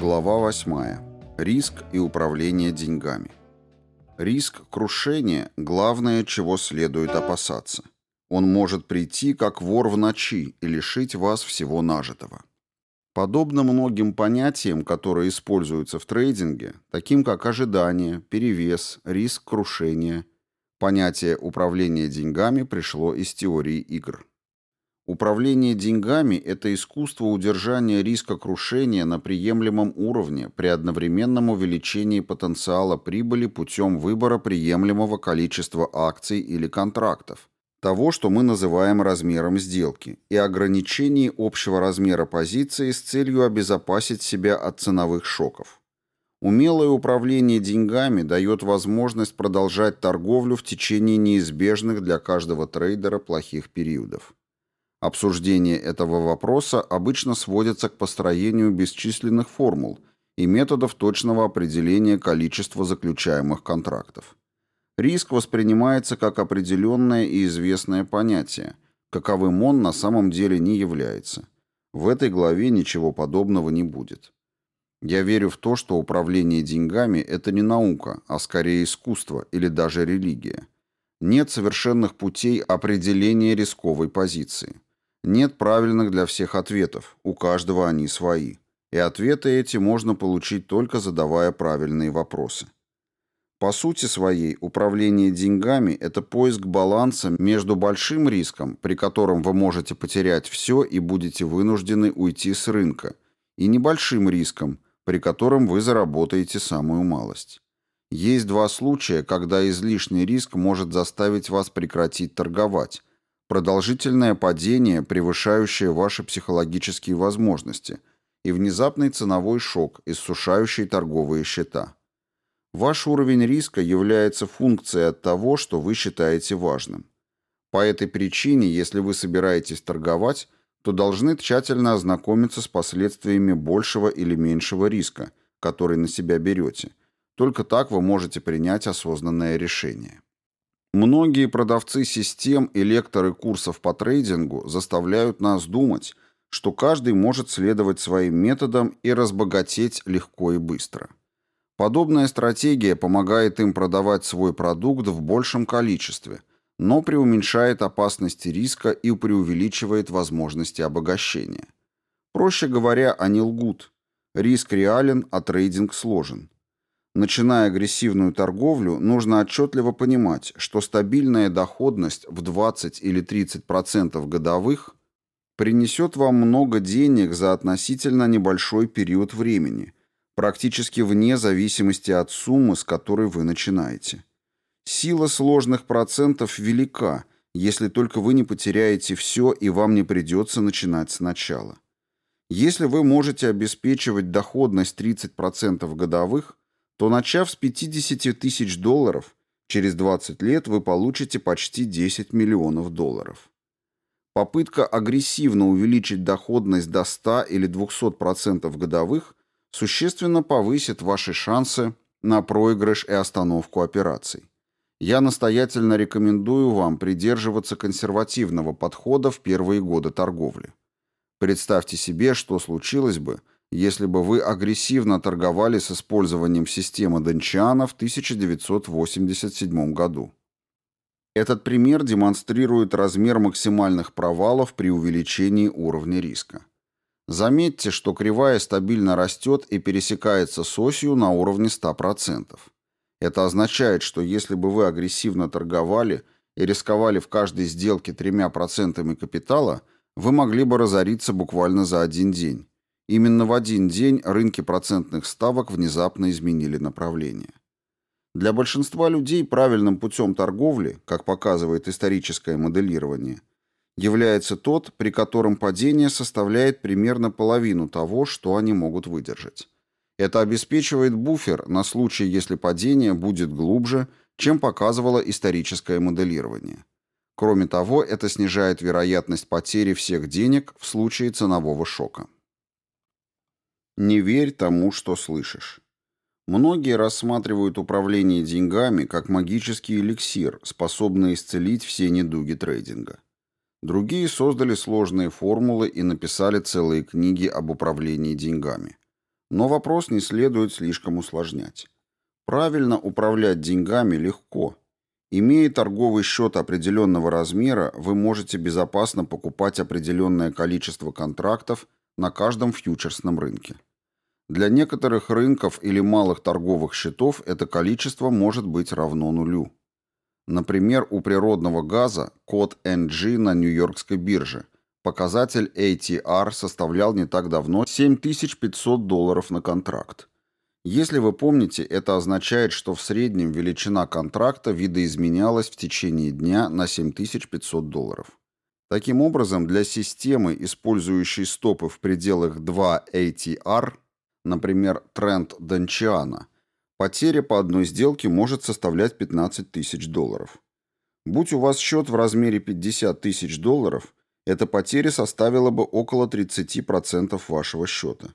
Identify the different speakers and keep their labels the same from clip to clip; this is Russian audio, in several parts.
Speaker 1: Глава 8. Риск и управление деньгами. Риск крушения – главное, чего следует опасаться. Он может прийти, как вор в ночи, и лишить вас всего нажитого. Подобно многим понятиям, которые используются в трейдинге, таким как ожидание, перевес, риск крушения, понятие управления деньгами пришло из теории игр. Управление деньгами – это искусство удержания риска крушения на приемлемом уровне при одновременном увеличении потенциала прибыли путем выбора приемлемого количества акций или контрактов, того, что мы называем размером сделки, и ограничении общего размера позиции с целью обезопасить себя от ценовых шоков. Умелое управление деньгами дает возможность продолжать торговлю в течение неизбежных для каждого трейдера плохих периодов. Обсуждение этого вопроса обычно сводится к построению бесчисленных формул и методов точного определения количества заключаемых контрактов. Риск воспринимается как определенное и известное понятие, каковым он на самом деле не является. В этой главе ничего подобного не будет. Я верю в то, что управление деньгами – это не наука, а скорее искусство или даже религия. Нет совершенных путей определения рисковой позиции. Нет правильных для всех ответов, у каждого они свои. И ответы эти можно получить только задавая правильные вопросы. По сути своей, управление деньгами – это поиск баланса между большим риском, при котором вы можете потерять все и будете вынуждены уйти с рынка, и небольшим риском, при котором вы заработаете самую малость. Есть два случая, когда излишний риск может заставить вас прекратить торговать, продолжительное падение, превышающее ваши психологические возможности, и внезапный ценовой шок, иссушающий торговые счета. Ваш уровень риска является функцией от того, что вы считаете важным. По этой причине, если вы собираетесь торговать, то должны тщательно ознакомиться с последствиями большего или меньшего риска, который на себя берете. Только так вы можете принять осознанное решение. Многие продавцы систем и лекторы курсов по трейдингу заставляют нас думать, что каждый может следовать своим методам и разбогатеть легко и быстро. Подобная стратегия помогает им продавать свой продукт в большем количестве, но преуменьшает опасности риска и преувеличивает возможности обогащения. Проще говоря, они лгут. Риск реален, а трейдинг сложен. Начиная агрессивную торговлю, нужно отчетливо понимать, что стабильная доходность в 20 или 30% годовых принесет вам много денег за относительно небольшой период времени, практически вне зависимости от суммы, с которой вы начинаете. Сила сложных процентов велика, если только вы не потеряете все и вам не придется начинать сначала. Если вы можете обеспечивать доходность 30% годовых, то начав с 50 тысяч долларов, через 20 лет вы получите почти 10 миллионов долларов. Попытка агрессивно увеличить доходность до 100 или 200% годовых существенно повысит ваши шансы на проигрыш и остановку операций. Я настоятельно рекомендую вам придерживаться консервативного подхода в первые годы торговли. Представьте себе, что случилось бы, если бы вы агрессивно торговали с использованием системы Дончиана в 1987 году. Этот пример демонстрирует размер максимальных провалов при увеличении уровня риска. Заметьте, что кривая стабильно растет и пересекается с осью на уровне 100%. Это означает, что если бы вы агрессивно торговали и рисковали в каждой сделке 3% капитала, вы могли бы разориться буквально за один день Именно в один день рынки процентных ставок внезапно изменили направление. Для большинства людей правильным путем торговли, как показывает историческое моделирование, является тот, при котором падение составляет примерно половину того, что они могут выдержать. Это обеспечивает буфер на случай, если падение будет глубже, чем показывало историческое моделирование. Кроме того, это снижает вероятность потери всех денег в случае ценового шока. Не верь тому, что слышишь. Многие рассматривают управление деньгами как магический эликсир, способный исцелить все недуги трейдинга. Другие создали сложные формулы и написали целые книги об управлении деньгами. Но вопрос не следует слишком усложнять. Правильно управлять деньгами легко. Имея торговый счет определенного размера, вы можете безопасно покупать определенное количество контрактов на каждом фьючерсном рынке. Для некоторых рынков или малых торговых счетов это количество может быть равно нулю. Например, у природного газа код NG на Нью-Йоркской бирже. Показатель ATR составлял не так давно 7500 долларов на контракт. Если вы помните, это означает, что в среднем величина контракта видоизменялась в течение дня на 7500 долларов. Таким образом, для системы, использующей стопы в пределах 2 ATR, например, тренд Дончиана, потеря по одной сделке может составлять 15 тысяч долларов. Будь у вас счет в размере 50 тысяч долларов, эта потеря составила бы около 30% вашего счета.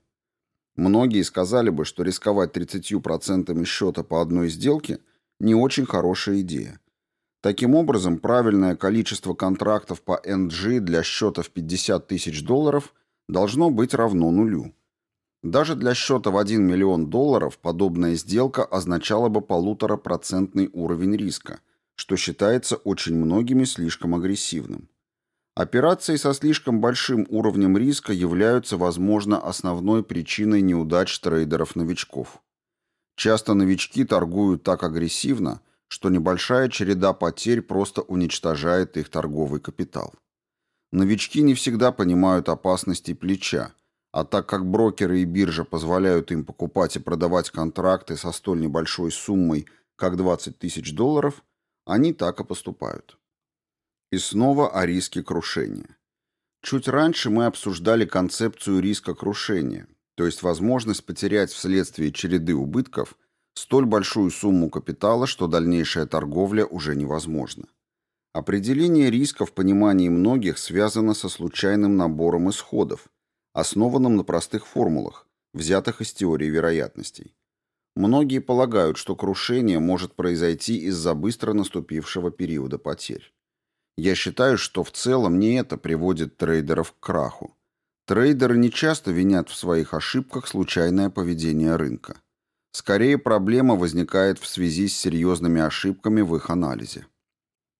Speaker 1: Многие сказали бы, что рисковать 30% счета по одной сделке не очень хорошая идея. Таким образом, правильное количество контрактов по NG для счета в 50 тысяч долларов должно быть равно нулю. Даже для счета в 1 миллион долларов подобная сделка означала бы полуторапроцентный уровень риска, что считается очень многими слишком агрессивным. Операции со слишком большим уровнем риска являются, возможно, основной причиной неудач трейдеров-новичков. Часто новички торгуют так агрессивно, что небольшая череда потерь просто уничтожает их торговый капитал. Новички не всегда понимают опасности плеча, а так как брокеры и биржа позволяют им покупать и продавать контракты со столь небольшой суммой, как 20 тысяч долларов, они так и поступают. И снова о риске крушения. Чуть раньше мы обсуждали концепцию риска крушения, то есть возможность потерять вследствие череды убытков столь большую сумму капитала, что дальнейшая торговля уже невозможна. Определение риска в понимании многих связано со случайным набором исходов, основанным на простых формулах, взятых из теории вероятностей. Многие полагают, что крушение может произойти из-за быстро наступившего периода потерь. Я считаю, что в целом не это приводит трейдеров к краху. Трейдеры не часто винят в своих ошибках случайное поведение рынка. Скорее, проблема возникает в связи с серьезными ошибками в их анализе.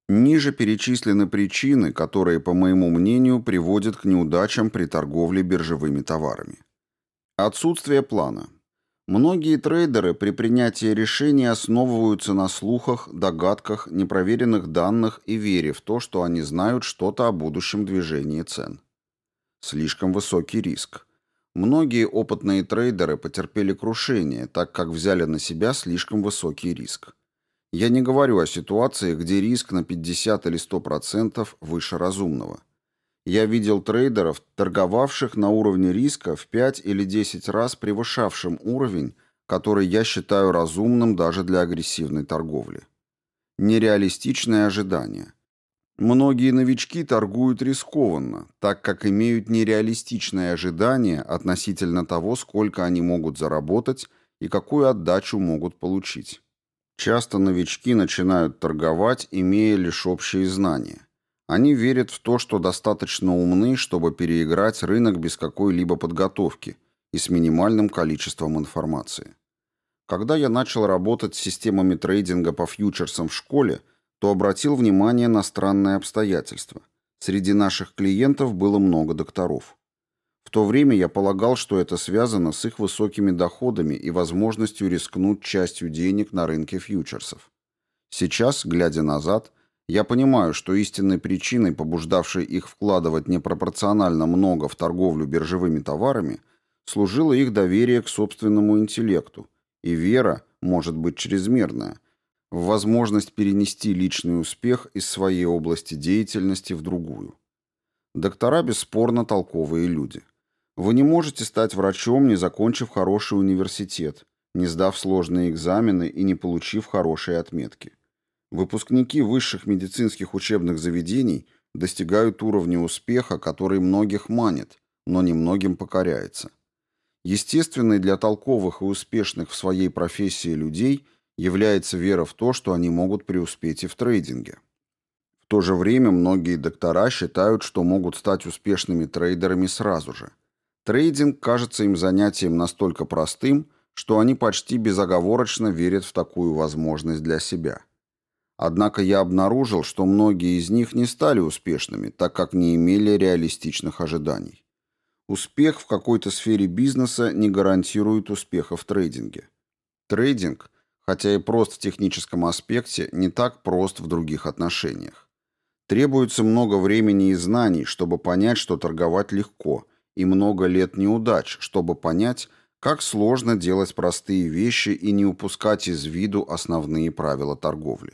Speaker 1: Ниже перечислены причины, которые, по моему мнению, приводят к неудачам при торговле биржевыми товарами. Отсутствие плана. Многие трейдеры при принятии решений основываются на слухах, догадках, непроверенных данных и вере в то, что они знают что-то о будущем движении цен. Слишком высокий риск. Многие опытные трейдеры потерпели крушение, так как взяли на себя слишком высокий риск. Я не говорю о ситуации, где риск на 50 или 100% выше разумного. Я видел трейдеров, торговавших на уровне риска в 5 или 10 раз превышавшим уровень, который я считаю разумным даже для агрессивной торговли. Нереалистичные ожидания. Многие новички торгуют рискованно, так как имеют нереалистичные ожидания относительно того, сколько они могут заработать и какую отдачу могут получить. Часто новички начинают торговать, имея лишь общие знания. Они верят в то, что достаточно умны, чтобы переиграть рынок без какой-либо подготовки и с минимальным количеством информации. Когда я начал работать с системами трейдинга по фьючерсам в школе, то обратил внимание на странное обстоятельство. Среди наших клиентов было много докторов. В то время я полагал, что это связано с их высокими доходами и возможностью рискнуть частью денег на рынке фьючерсов. Сейчас, глядя назад, я понимаю, что истинной причиной, побуждавшей их вкладывать непропорционально много в торговлю биржевыми товарами, служило их доверие к собственному интеллекту, и вера, может быть чрезмерная, в возможность перенести личный успех из своей области деятельности в другую. Доктора бесспорно толковые люди. Вы не можете стать врачом, не закончив хороший университет, не сдав сложные экзамены и не получив хорошие отметки. Выпускники высших медицинских учебных заведений достигают уровня успеха, который многих манит, но немногим покоряется. Естественной для толковых и успешных в своей профессии людей является вера в то, что они могут преуспеть и в трейдинге. В то же время многие доктора считают, что могут стать успешными трейдерами сразу же. Трейдинг кажется им занятием настолько простым, что они почти безоговорочно верят в такую возможность для себя. Однако я обнаружил, что многие из них не стали успешными, так как не имели реалистичных ожиданий. Успех в какой-то сфере бизнеса не гарантирует успеха в трейдинге. Трейдинг, хотя и прост в техническом аспекте, не так прост в других отношениях. Требуется много времени и знаний, чтобы понять, что торговать легко, и много лет неудач, чтобы понять, как сложно делать простые вещи и не упускать из виду основные правила торговли.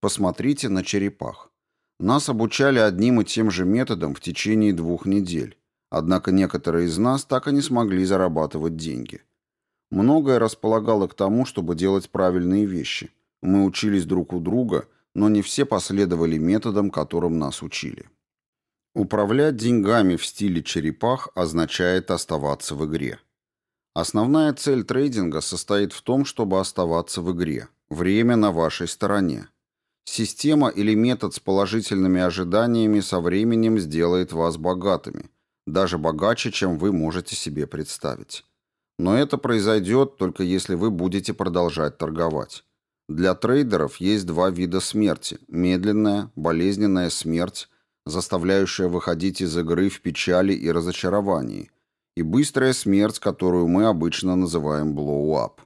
Speaker 1: Посмотрите на черепах. Нас обучали одним и тем же методом в течение двух недель. Однако некоторые из нас так и не смогли зарабатывать деньги. Многое располагало к тому, чтобы делать правильные вещи. Мы учились друг у друга, но не все последовали методам, которым нас учили. Управлять деньгами в стиле черепах означает оставаться в игре. Основная цель трейдинга состоит в том, чтобы оставаться в игре. Время на вашей стороне. Система или метод с положительными ожиданиями со временем сделает вас богатыми, даже богаче, чем вы можете себе представить. Но это произойдет только если вы будете продолжать торговать. Для трейдеров есть два вида смерти – медленная, болезненная смерть, заставляющая выходить из игры в печали и разочаровании, и быстрая смерть, которую мы обычно называем blow-up.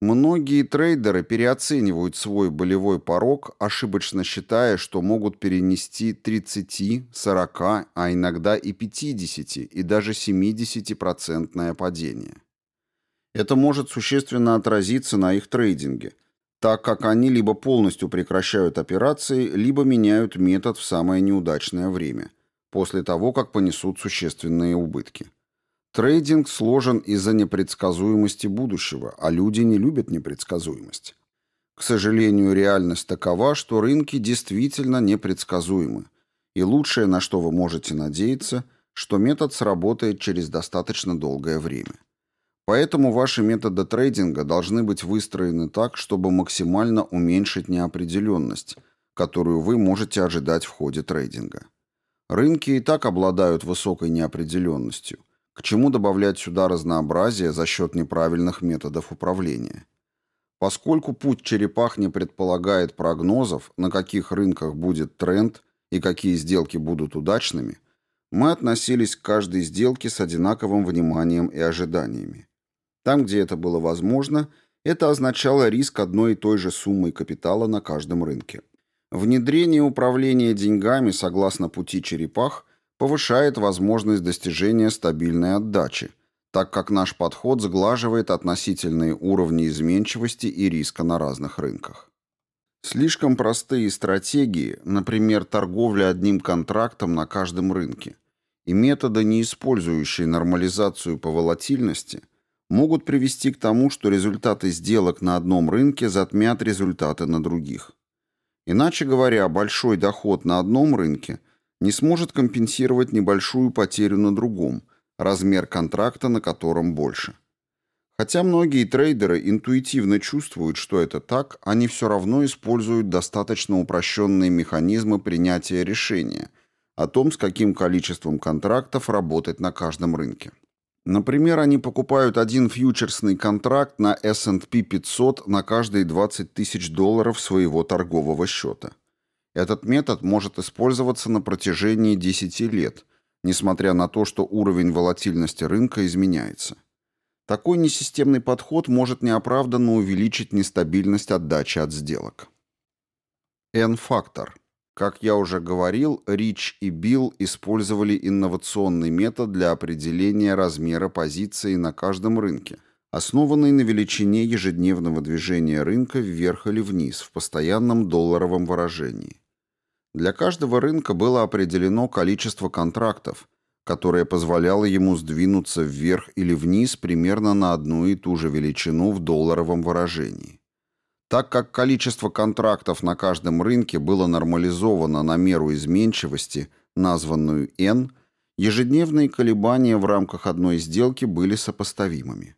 Speaker 1: Многие трейдеры переоценивают свой болевой порог, ошибочно считая, что могут перенести 30, 40, а иногда и 50 и даже 70% падение. Это может существенно отразиться на их трейдинге, так как они либо полностью прекращают операции, либо меняют метод в самое неудачное время, после того, как понесут существенные убытки. Трейдинг сложен из-за непредсказуемости будущего, а люди не любят непредсказуемость. К сожалению, реальность такова, что рынки действительно непредсказуемы, и лучшее, на что вы можете надеяться, что метод сработает через достаточно долгое время. Поэтому ваши методы трейдинга должны быть выстроены так, чтобы максимально уменьшить неопределенность, которую вы можете ожидать в ходе трейдинга. Рынки и так обладают высокой неопределенностью, к чему добавлять сюда разнообразие за счет неправильных методов управления? Поскольку путь черепах не предполагает прогнозов, на каких рынках будет тренд и какие сделки будут удачными, мы относились к каждой сделке с одинаковым вниманием и ожиданиями. Там, где это было возможно, это означало риск одной и той же суммой капитала на каждом рынке. Внедрение управления деньгами согласно пути черепах повышает возможность достижения стабильной отдачи, так как наш подход сглаживает относительные уровни изменчивости и риска на разных рынках. Слишком простые стратегии, например, торговля одним контрактом на каждом рынке, и методы, не использующие нормализацию по волатильности, могут привести к тому, что результаты сделок на одном рынке затмят результаты на других. Иначе говоря, большой доход на одном рынке не сможет компенсировать небольшую потерю на другом, размер контракта на котором больше. Хотя многие трейдеры интуитивно чувствуют, что это так, они все равно используют достаточно упрощенные механизмы принятия решения о том, с каким количеством контрактов работать на каждом рынке. Например, они покупают один фьючерсный контракт на S&P 500 на каждые 20 тысяч долларов своего торгового счета. Этот метод может использоваться на протяжении 10 лет, несмотря на то, что уровень волатильности рынка изменяется. Такой несистемный подход может неоправданно увеличить нестабильность отдачи от сделок. N-фактор. Как я уже говорил, Рич и Билл использовали инновационный метод для определения размера позиции на каждом рынке, основанный на величине ежедневного движения рынка вверх или вниз в постоянном долларовом выражении. Для каждого рынка было определено количество контрактов, которое позволяло ему сдвинуться вверх или вниз примерно на одну и ту же величину в долларовом выражении. Так как количество контрактов на каждом рынке было нормализовано на меру изменчивости, названную N, ежедневные колебания в рамках одной сделки были сопоставимыми.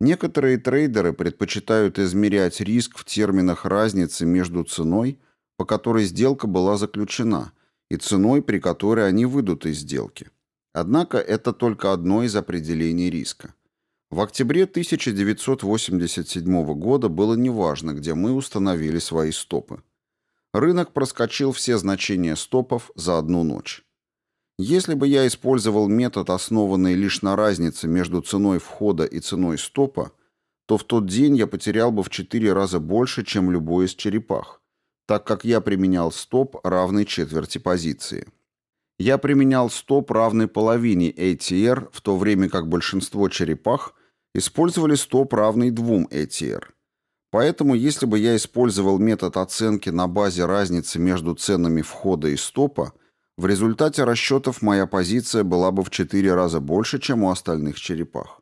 Speaker 1: Некоторые трейдеры предпочитают измерять риск в терминах разницы между ценой по которой сделка была заключена, и ценой, при которой они выйдут из сделки. Однако это только одно из определений риска. В октябре 1987 года было неважно, где мы установили свои стопы. Рынок проскочил все значения стопов за одну ночь. Если бы я использовал метод, основанный лишь на разнице между ценой входа и ценой стопа, то в тот день я потерял бы в 4 раза больше, чем любой из черепах, так как я применял стоп, равный четверти позиции. Я применял стоп, равный половине ATR, в то время как большинство черепах использовали стоп, равный двум ATR. Поэтому, если бы я использовал метод оценки на базе разницы между ценами входа и стопа, в результате расчетов моя позиция была бы в 4 раза больше, чем у остальных черепах.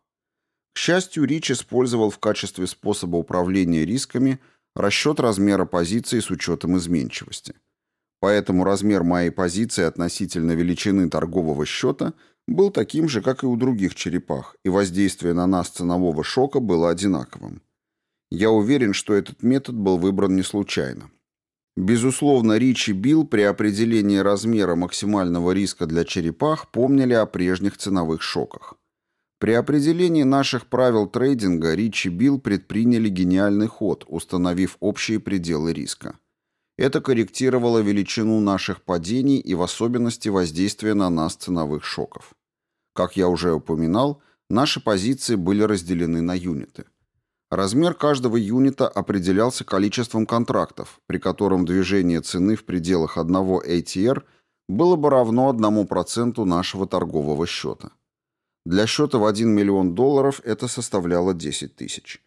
Speaker 1: К счастью, Рич использовал в качестве способа управления рисками расчет размера позиции с учетом изменчивости. Поэтому размер моей позиции относительно величины торгового счета был таким же, как и у других черепах, и воздействие на нас ценового шока было одинаковым. Я уверен, что этот метод был выбран не случайно. Безусловно, Рич и Билл при определении размера максимального риска для черепах помнили о прежних ценовых шоках. При определении наших правил трейдинга Рич и Билл предприняли гениальный ход, установив общие пределы риска. Это корректировало величину наших падений и в особенности воздействие на нас ценовых шоков. Как я уже упоминал, наши позиции были разделены на юниты. Размер каждого юнита определялся количеством контрактов, при котором движение цены в пределах одного ATR было бы равно 1% нашего торгового счета. Для счета в 1 миллион долларов это составляло 10 тысяч.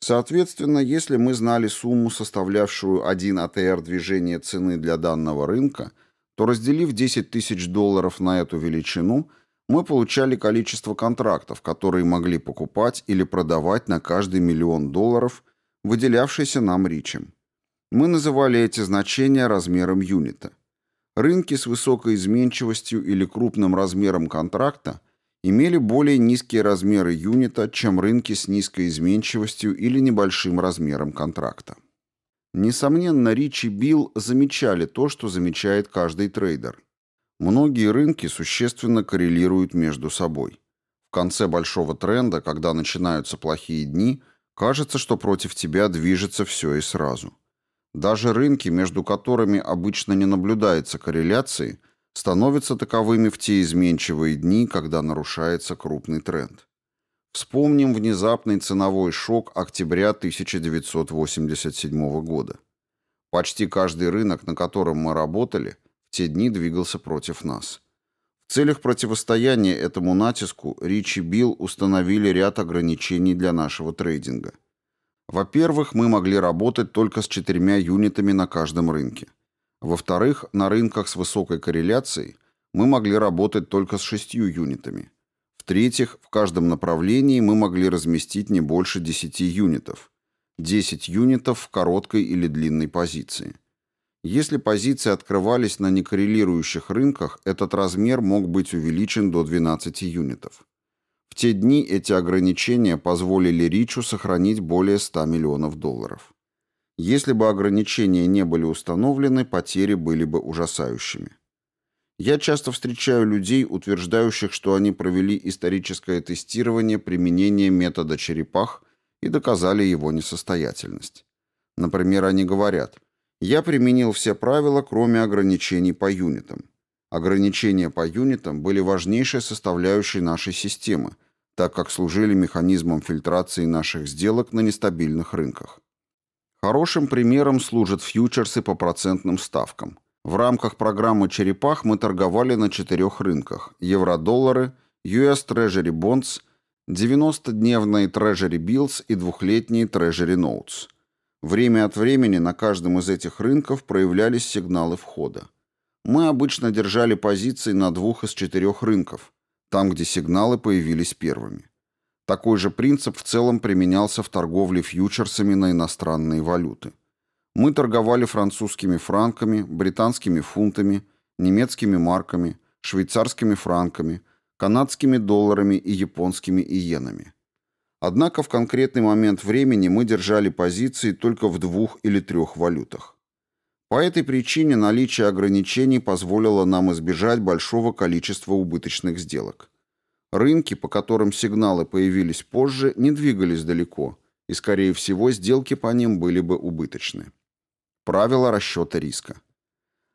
Speaker 1: Соответственно, если мы знали сумму, составлявшую 1 АТР движения цены для данного рынка, то разделив 10 тысяч долларов на эту величину – мы получали количество контрактов, которые могли покупать или продавать на каждый миллион долларов, выделявшийся нам ричем. Мы называли эти значения размером юнита. Рынки с высокой изменчивостью или крупным размером контракта имели более низкие размеры юнита, чем рынки с низкой изменчивостью или небольшим размером контракта. Несомненно, Рич и Билл замечали то, что замечает каждый трейдер. Многие рынки существенно коррелируют между собой. В конце большого тренда, когда начинаются плохие дни, кажется, что против тебя движется все и сразу. Даже рынки, между которыми обычно не наблюдается корреляции, становятся таковыми в те изменчивые дни, когда нарушается крупный тренд. Вспомним внезапный ценовой шок октября 1987 года. Почти каждый рынок, на котором мы работали – те дни двигался против нас. В целях противостояния этому натиску Ричи Билл установили ряд ограничений для нашего трейдинга. Во-первых, мы могли работать только с четырьмя юнитами на каждом рынке. Во-вторых, на рынках с высокой корреляцией мы могли работать только с шестью юнитами. В-третьих, в каждом направлении мы могли разместить не больше 10 юнитов. 10 юнитов в короткой или длинной позиции. Если позиции открывались на некоррелирующих рынках, этот размер мог быть увеличен до 12 юнитов. В те дни эти ограничения позволили Ричу сохранить более 100 миллионов долларов. Если бы ограничения не были установлены, потери были бы ужасающими. Я часто встречаю людей, утверждающих, что они провели историческое тестирование применения метода черепах и доказали его несостоятельность. Например, они говорят, я применил все правила, кроме ограничений по юнитам. Ограничения по юнитам были важнейшей составляющей нашей системы, так как служили механизмом фильтрации наших сделок на нестабильных рынках. Хорошим примером служат фьючерсы по процентным ставкам. В рамках программы «Черепах» мы торговали на четырех рынках – евро-доллары, US Treasury Bonds, 90-дневные Treasury Bills и двухлетние Treasury Notes – Время от времени на каждом из этих рынков проявлялись сигналы входа. Мы обычно держали позиции на двух из четырех рынков, там, где сигналы появились первыми. Такой же принцип в целом применялся в торговле фьючерсами на иностранные валюты. Мы торговали французскими франками, британскими фунтами, немецкими марками, швейцарскими франками, канадскими долларами и японскими иенами. Однако в конкретный момент времени мы держали позиции только в двух или трех валютах. По этой причине наличие ограничений позволило нам избежать большого количества убыточных сделок. Рынки, по которым сигналы появились позже, не двигались далеко, и, скорее всего, сделки по ним были бы убыточны. Правило расчета риска.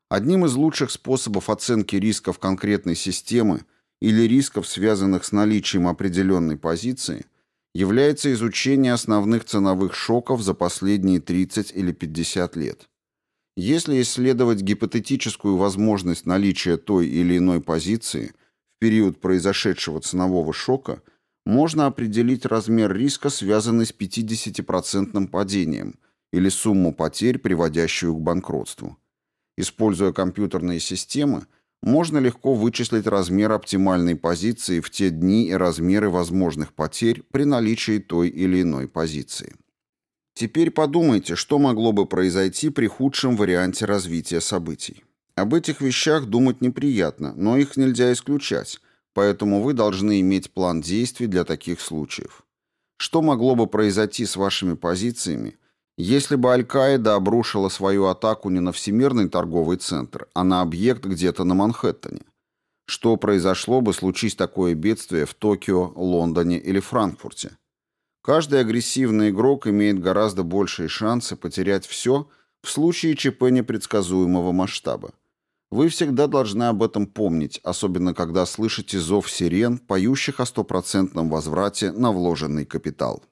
Speaker 1: Одним из лучших способов оценки рисков конкретной системы или рисков, связанных с наличием определенной позиции, является изучение основных ценовых шоков за последние 30 или 50 лет. Если исследовать гипотетическую возможность наличия той или иной позиции период произошедшего ценового шока, можно определить размер риска, связанный с 50% падением, или сумму потерь, приводящую к банкротству. Используя компьютерные системы, можно легко вычислить размер оптимальной позиции в те дни и размеры возможных потерь при наличии той или иной позиции. Теперь подумайте, что могло бы произойти при худшем варианте развития событий. Об этих вещах думать неприятно, но их нельзя исключать, поэтому вы должны иметь план действий для таких случаев. Что могло бы произойти с вашими позициями, если бы Аль-Каида обрушила свою атаку не на Всемирный торговый центр, а на объект где-то на Манхэттене? Что произошло бы, случись такое бедствие в Токио, Лондоне или Франкфурте? Каждый агрессивный игрок имеет гораздо большие шансы потерять все в случае ЧП непредсказуемого масштаба. Вы всегда должны об этом помнить, особенно когда слышите зов сирен, поющих о стопроцентном возврате на вложенный капитал.